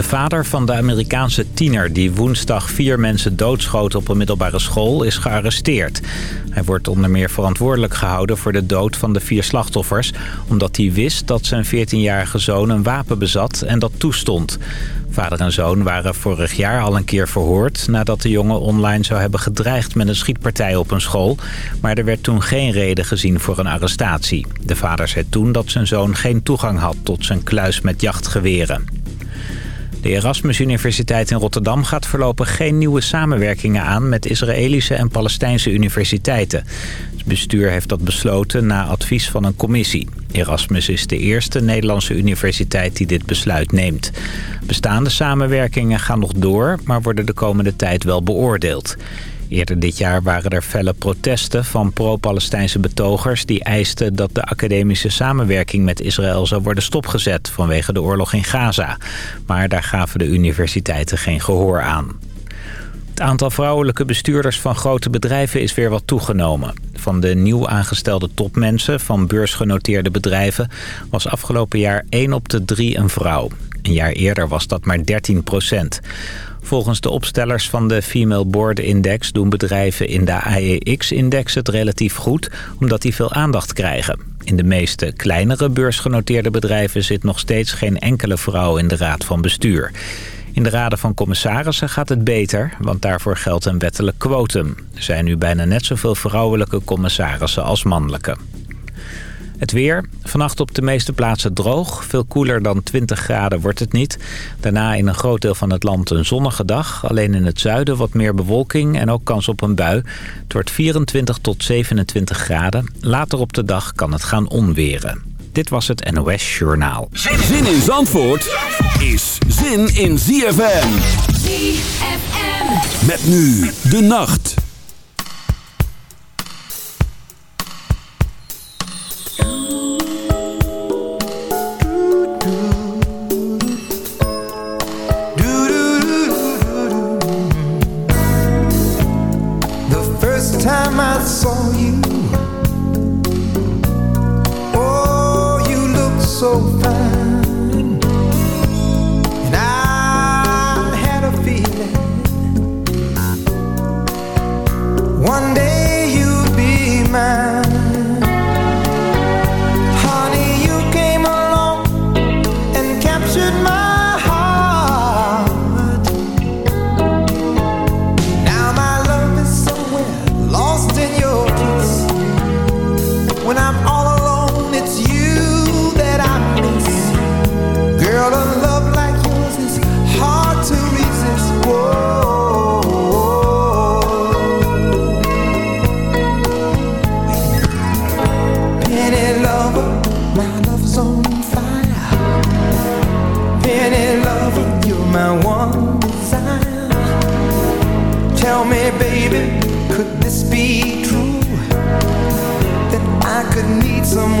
De vader van de Amerikaanse tiener die woensdag vier mensen doodschoot op een middelbare school is gearresteerd. Hij wordt onder meer verantwoordelijk gehouden voor de dood van de vier slachtoffers... omdat hij wist dat zijn 14-jarige zoon een wapen bezat en dat toestond. Vader en zoon waren vorig jaar al een keer verhoord... nadat de jongen online zou hebben gedreigd met een schietpartij op een school. Maar er werd toen geen reden gezien voor een arrestatie. De vader zei toen dat zijn zoon geen toegang had tot zijn kluis met jachtgeweren. De Erasmus Universiteit in Rotterdam gaat voorlopig geen nieuwe samenwerkingen aan met Israëlische en Palestijnse universiteiten. Het bestuur heeft dat besloten na advies van een commissie. Erasmus is de eerste Nederlandse universiteit die dit besluit neemt. Bestaande samenwerkingen gaan nog door, maar worden de komende tijd wel beoordeeld. Eerder dit jaar waren er felle protesten van pro-Palestijnse betogers... die eisten dat de academische samenwerking met Israël zou worden stopgezet... vanwege de oorlog in Gaza. Maar daar gaven de universiteiten geen gehoor aan. Het aantal vrouwelijke bestuurders van grote bedrijven is weer wat toegenomen. Van de nieuw aangestelde topmensen van beursgenoteerde bedrijven... was afgelopen jaar 1 op de 3 een vrouw. Een jaar eerder was dat maar 13 procent. Volgens de opstellers van de Female Board Index doen bedrijven in de AEX-index het relatief goed, omdat die veel aandacht krijgen. In de meeste kleinere beursgenoteerde bedrijven zit nog steeds geen enkele vrouw in de raad van bestuur. In de raden van commissarissen gaat het beter, want daarvoor geldt een wettelijk quotum. Er zijn nu bijna net zoveel vrouwelijke commissarissen als mannelijke. Het weer. Vannacht op de meeste plaatsen droog. Veel koeler dan 20 graden wordt het niet. Daarna in een groot deel van het land een zonnige dag. Alleen in het zuiden wat meer bewolking en ook kans op een bui. Het wordt 24 tot 27 graden. Later op de dag kan het gaan onweren. Dit was het NOS Journaal. Zin in Zandvoort is zin in ZFM. ZFM. Met nu de nacht. man.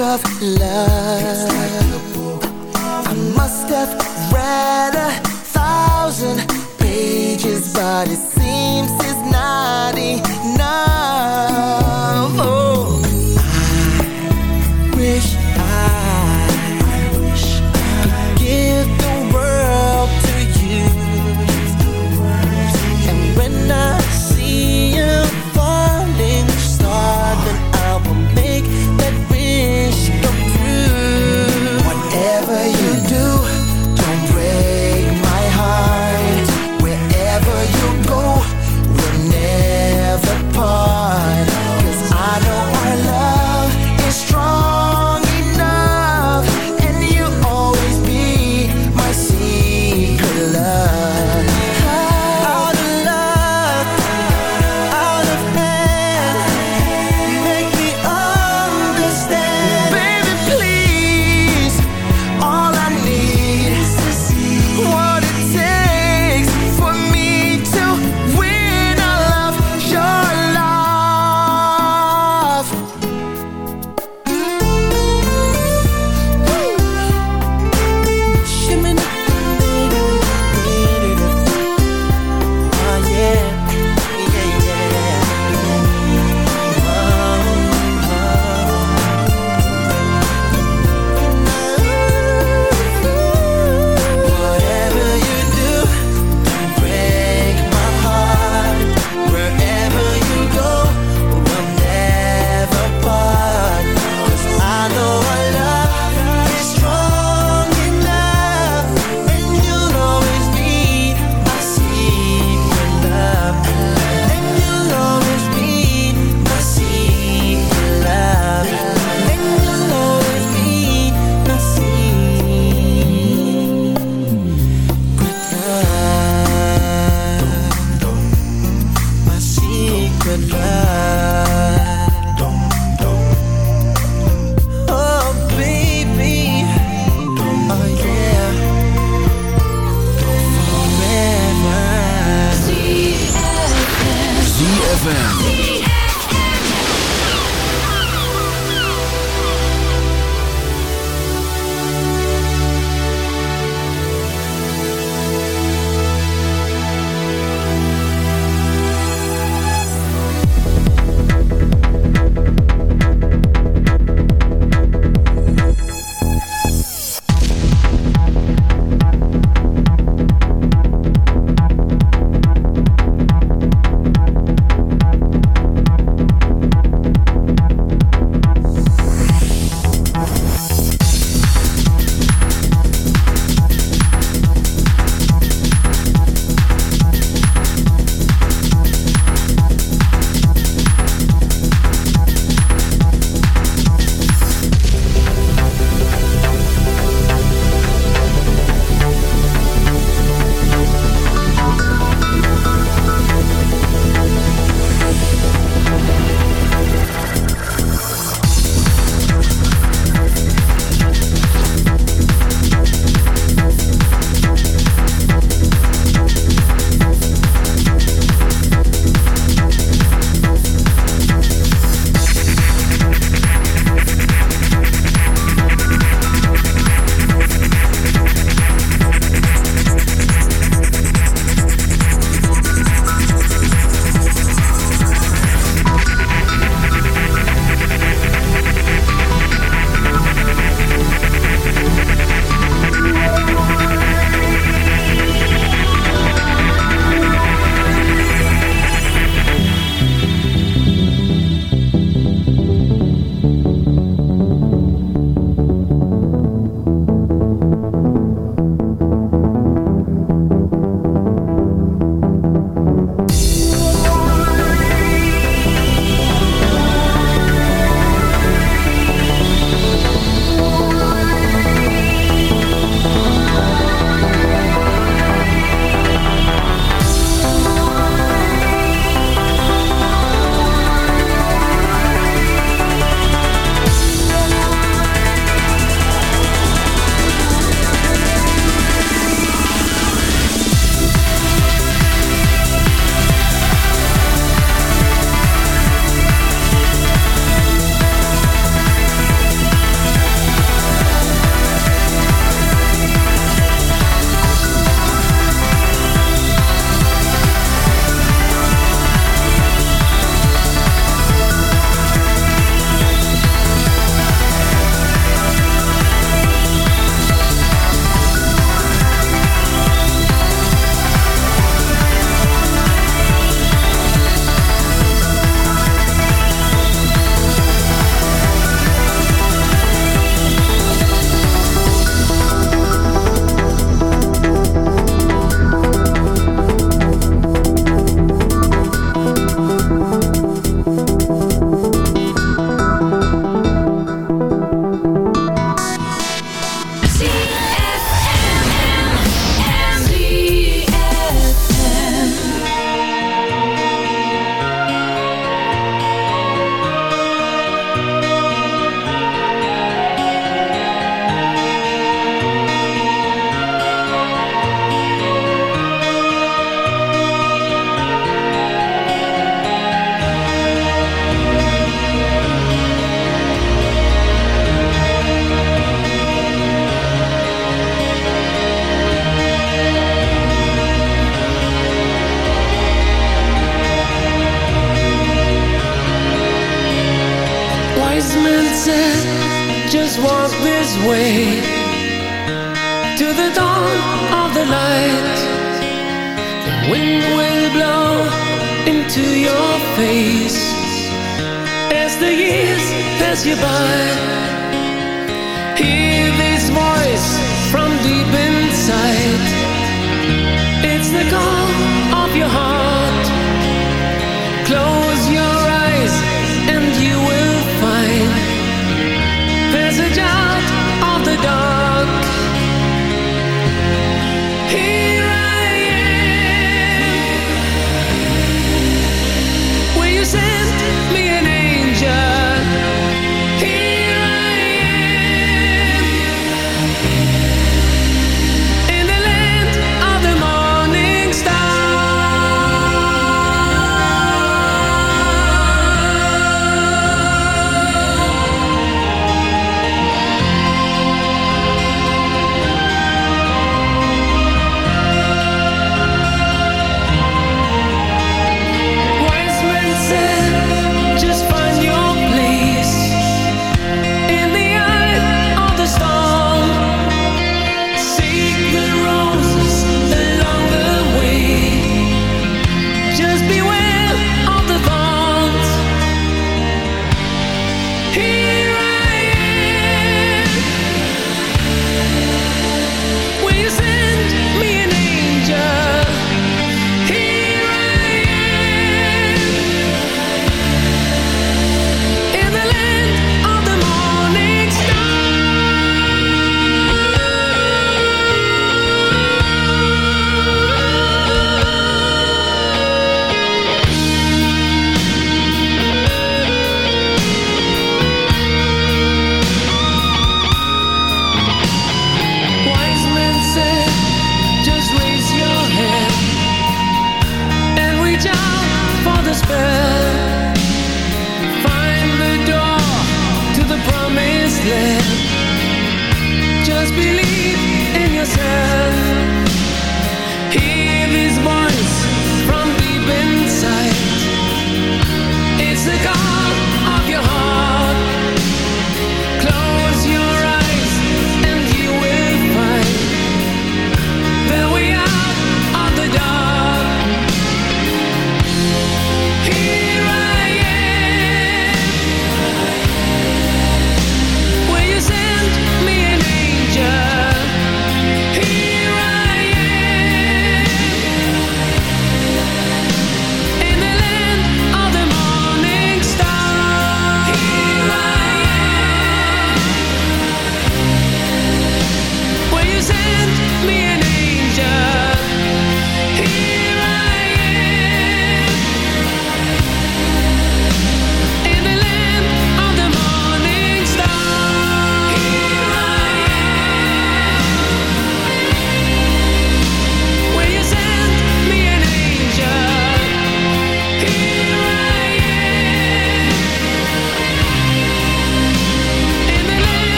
of love. I must have read a thousand pages But it's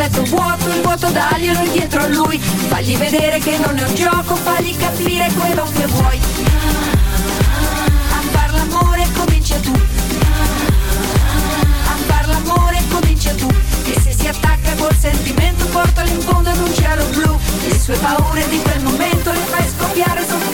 letto vuoto, il vuoto daglielo dietro a lui. Fagli vedere che non è un gioco, fagli capire quello che vuoi. A far l'amore comincia tu. A far l'amore comincia tu. E se si attacca col sentimento portalo in fondo ad un cielo blu. Le sue paure di quel momento le fai scoppiare sopra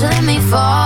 let me fall.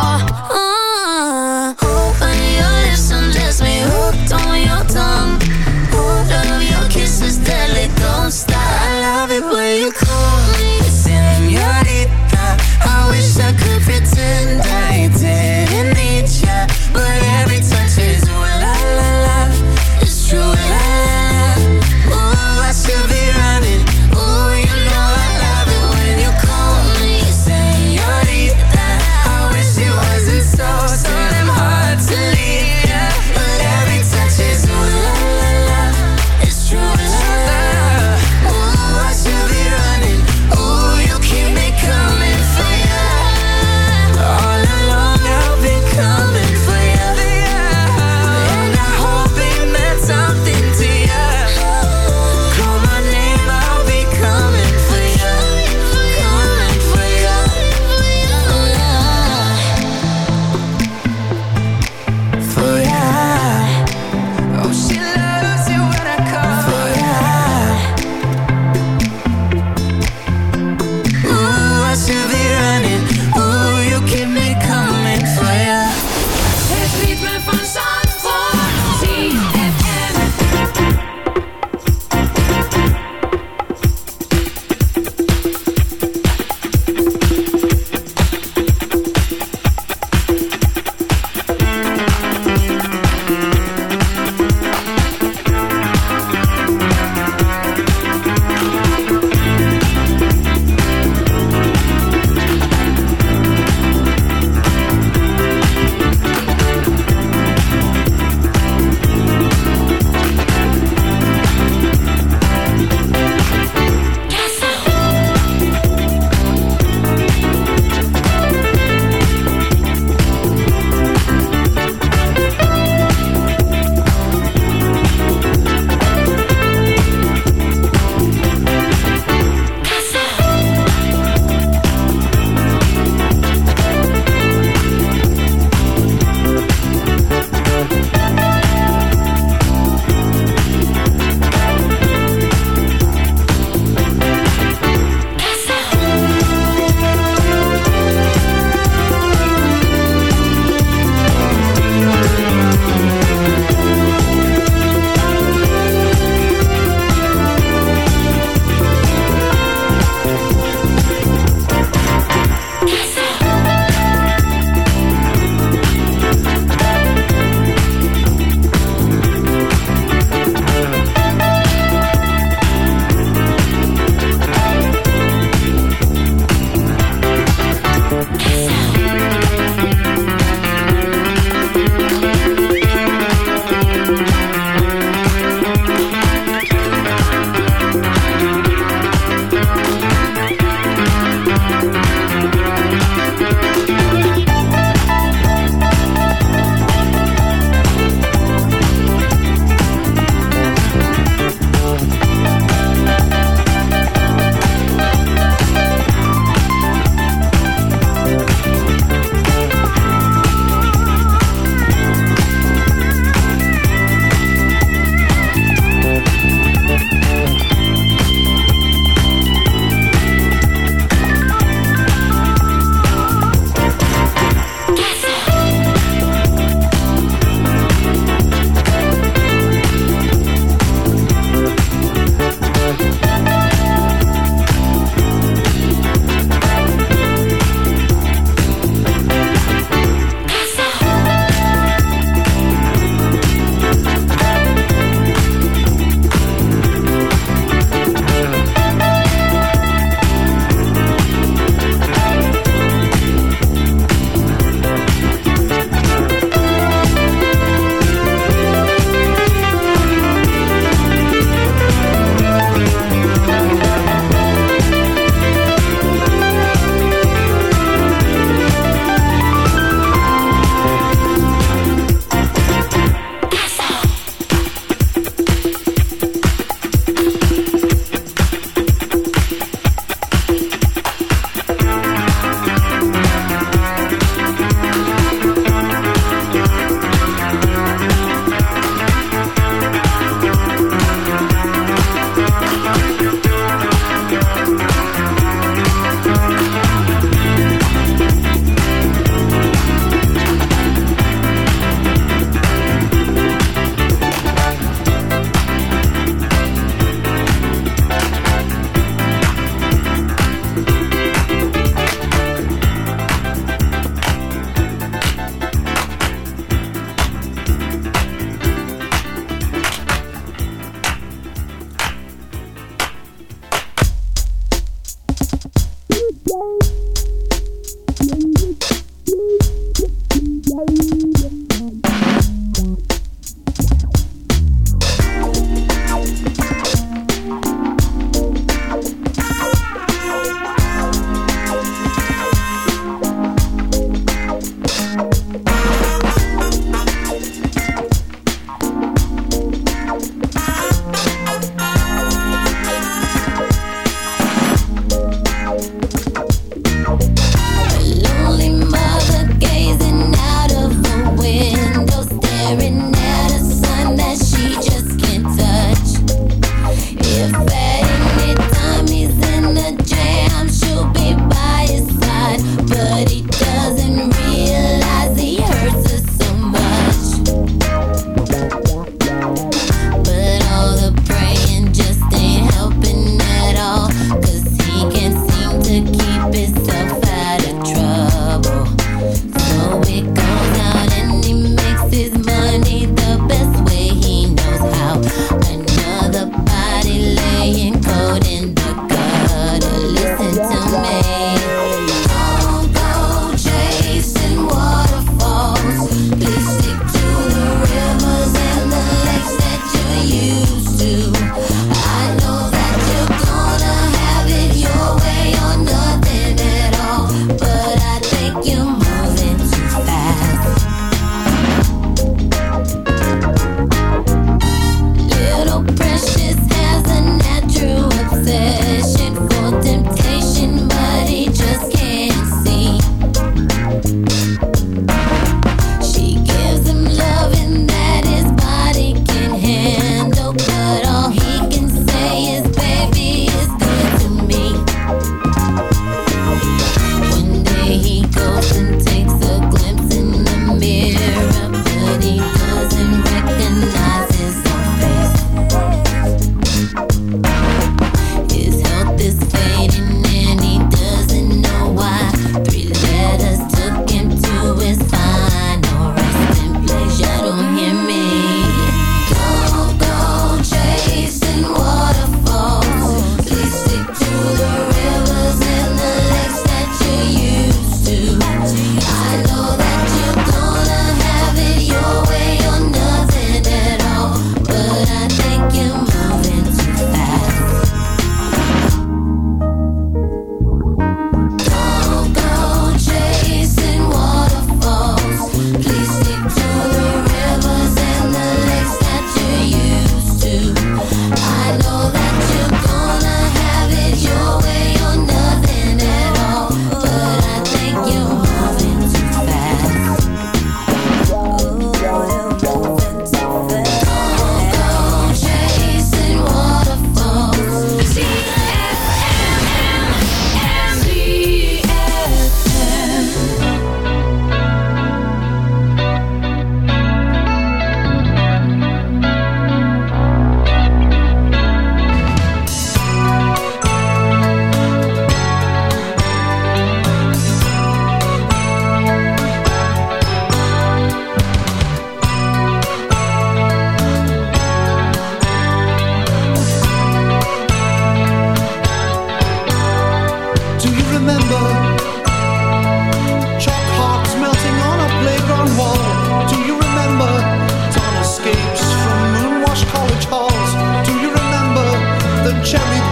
Cherry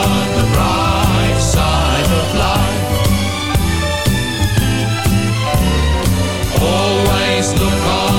place look.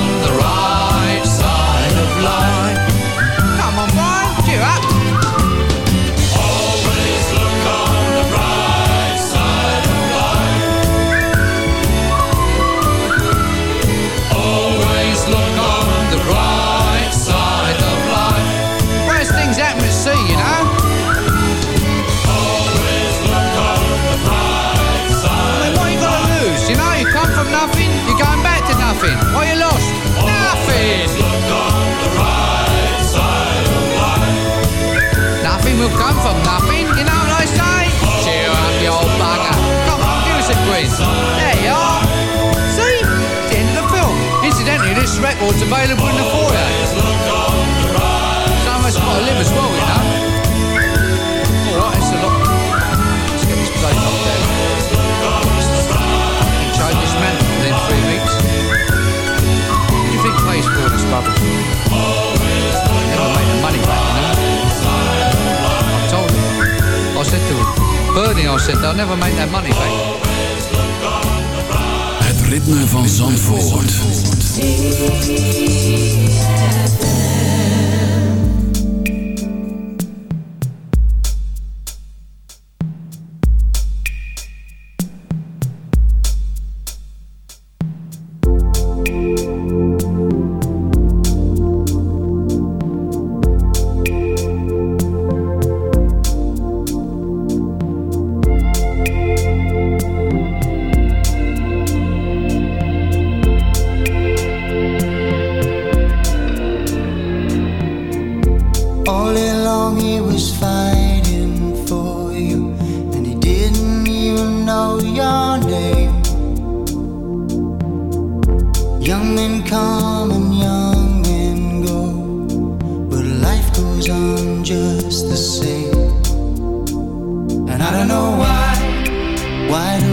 records available in the foyer. Someone's got to live as well, you know. Alright, it's a lot. Let's get this plate up there. You change this man within three weeks. What do you think pays for this bubble? Never made the money back, you know. I told him. I said to him, Bernie, I said, they'll never make that money back. Het ritme van Zandvoort. see. goes on just the same. And I don't know why, why do